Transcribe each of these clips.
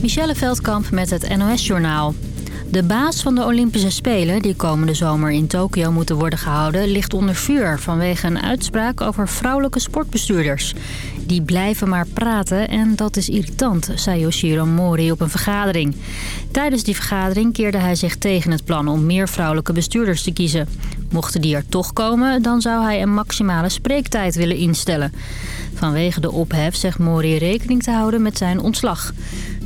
Michelle Veldkamp met het NOS-journaal. De baas van de Olympische Spelen, die komende zomer in Tokio moeten worden gehouden... ligt onder vuur vanwege een uitspraak over vrouwelijke sportbestuurders. Die blijven maar praten en dat is irritant, zei Yoshiro Mori op een vergadering. Tijdens die vergadering keerde hij zich tegen het plan om meer vrouwelijke bestuurders te kiezen. Mochten die er toch komen, dan zou hij een maximale spreektijd willen instellen. Vanwege de ophef zegt Mori rekening te houden met zijn ontslag.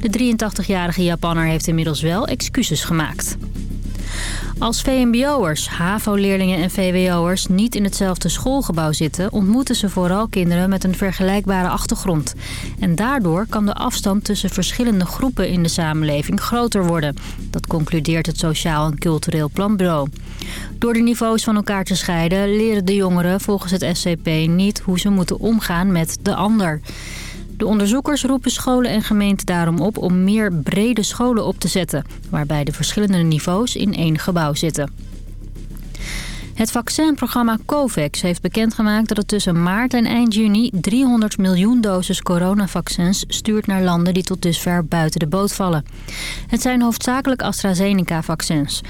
De 83-jarige Japanner heeft inmiddels wel excuses gemaakt. Als VMBO'ers, HAVO-leerlingen en VWO'ers niet in hetzelfde schoolgebouw zitten... ontmoeten ze vooral kinderen met een vergelijkbare achtergrond. En daardoor kan de afstand tussen verschillende groepen in de samenleving groter worden. Dat concludeert het Sociaal en Cultureel Planbureau. Door de niveaus van elkaar te scheiden leren de jongeren volgens het SCP niet hoe ze moeten omgaan met de ander. De onderzoekers roepen scholen en gemeenten daarom op om meer brede scholen op te zetten... waarbij de verschillende niveaus in één gebouw zitten. Het vaccinprogramma COVAX heeft bekendgemaakt dat het tussen maart en eind juni 300 miljoen doses coronavaccins stuurt naar landen die tot dusver buiten de boot vallen. Het zijn hoofdzakelijk AstraZeneca-vaccins.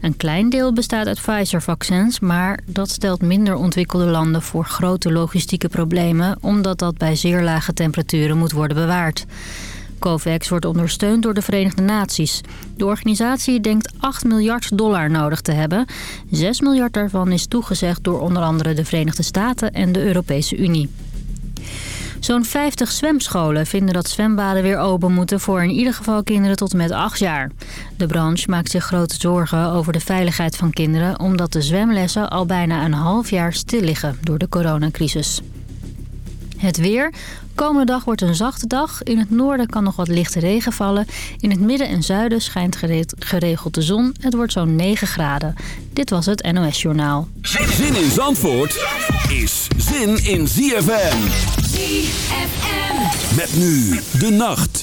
Een klein deel bestaat uit Pfizer-vaccins, maar dat stelt minder ontwikkelde landen voor grote logistieke problemen, omdat dat bij zeer lage temperaturen moet worden bewaard. COVAX wordt ondersteund door de Verenigde Naties. De organisatie denkt 8 miljard dollar nodig te hebben. 6 miljard daarvan is toegezegd door onder andere de Verenigde Staten en de Europese Unie. Zo'n 50 zwemscholen vinden dat zwembaden weer open moeten voor in ieder geval kinderen tot met 8 jaar. De branche maakt zich grote zorgen over de veiligheid van kinderen... omdat de zwemlessen al bijna een half jaar stil liggen door de coronacrisis. Het weer. Komende dag wordt een zachte dag. In het noorden kan nog wat lichte regen vallen. In het midden en zuiden schijnt geregeld de zon. Het wordt zo'n 9 graden. Dit was het NOS Journaal. Zin in Zandvoort is zin in ZFM. ZFM. Met nu de nacht.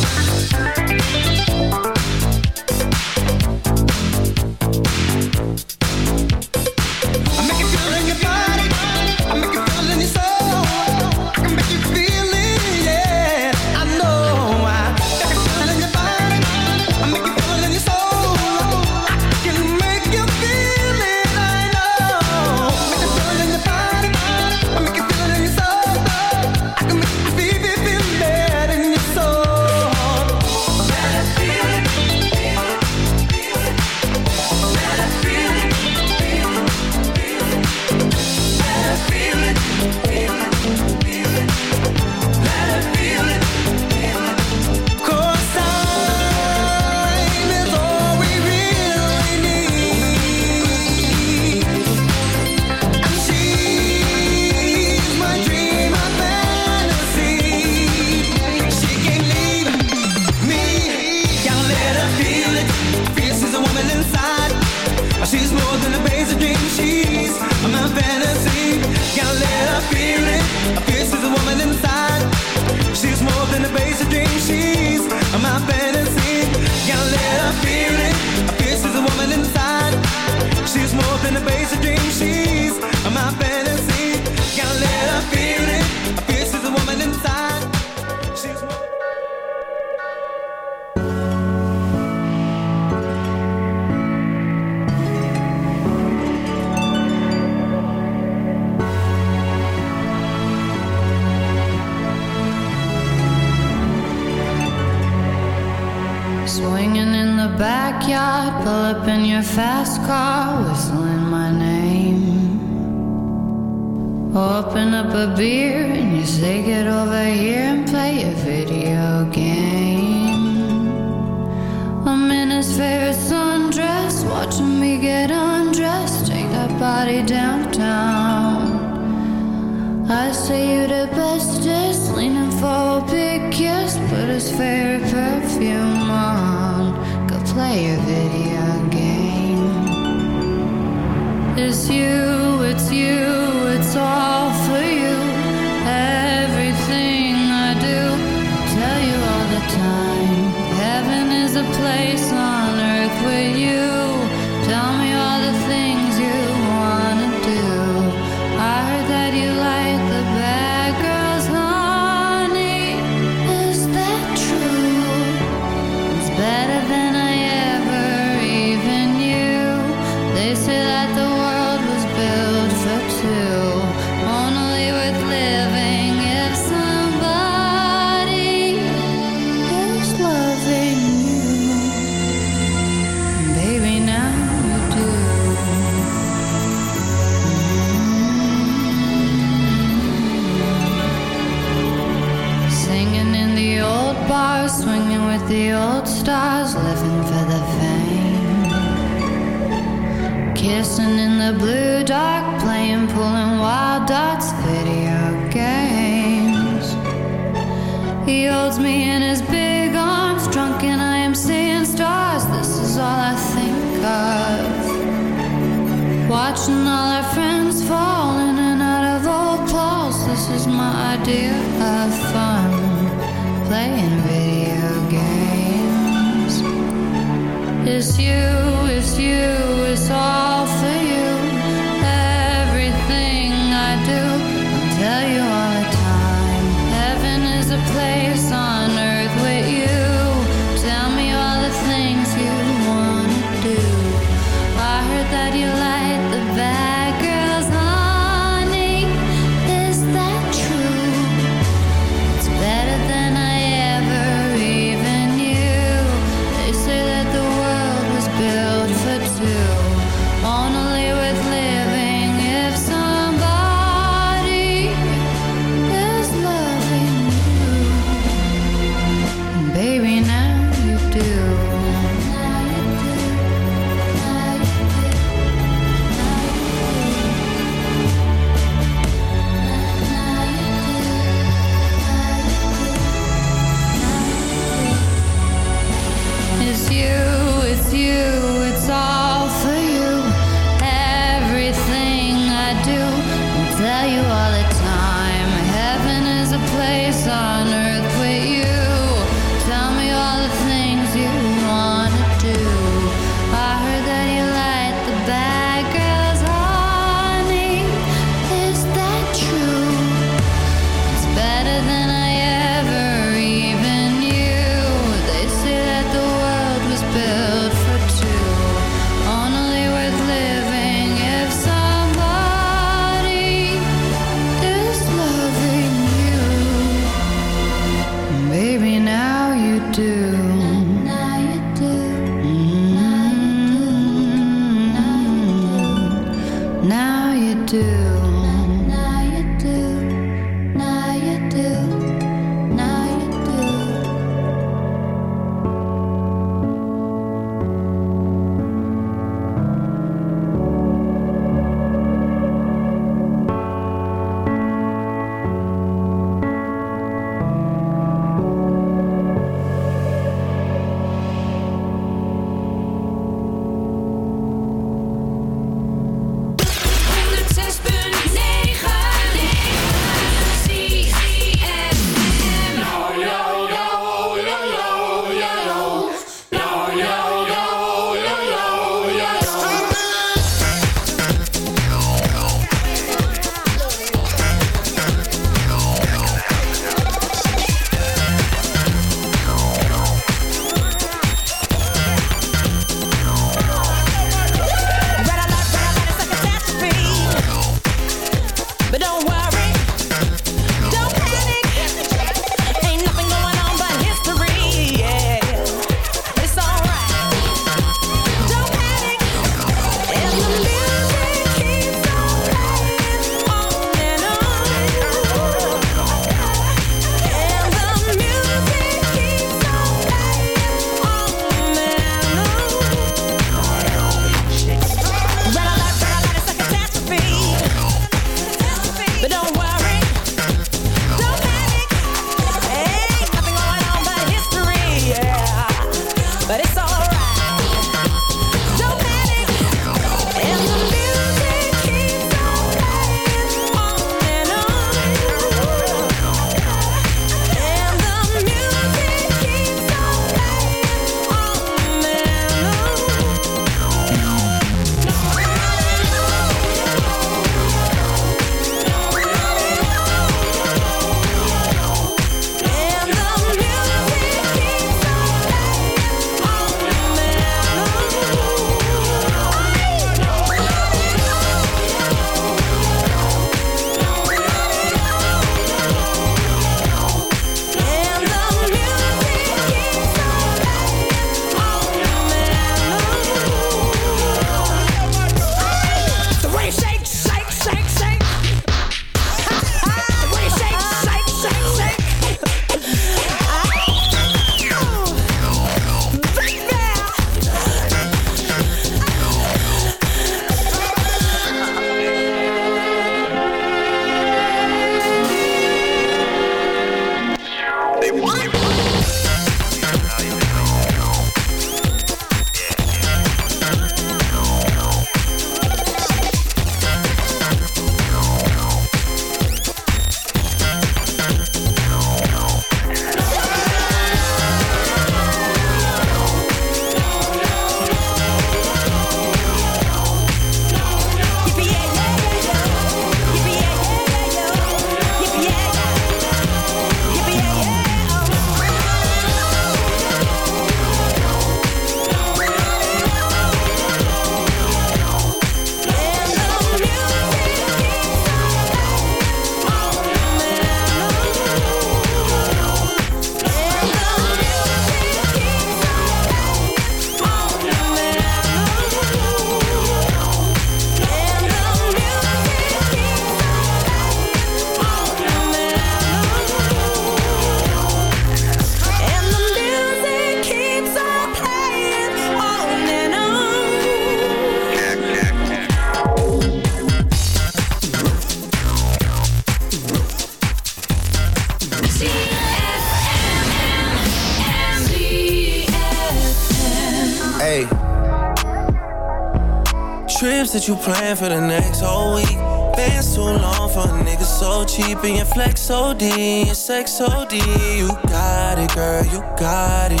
that you plan for the next whole week. Been too long for a nigga so cheap and your flex so your sex OD. You got it, girl, you got it.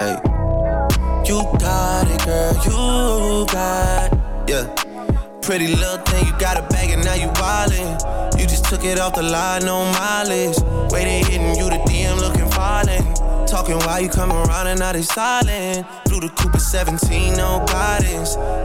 Hey, you got it, girl, you got it. Yeah, pretty little thing, you got a bag and now you wildin'. You just took it off the line, no mileage. Waiting, hitting you the DM, looking violent talking while you come around and now they silent. Through the Cooper 17, no guidance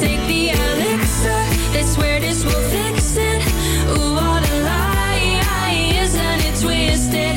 Take the elixir, swear this will fix it. Ooh, what a lie, isn't it twisted?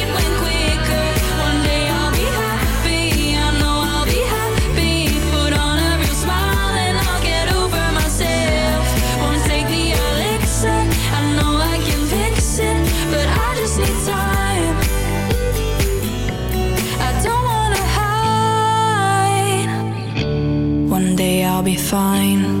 hide. One day I'll be fine.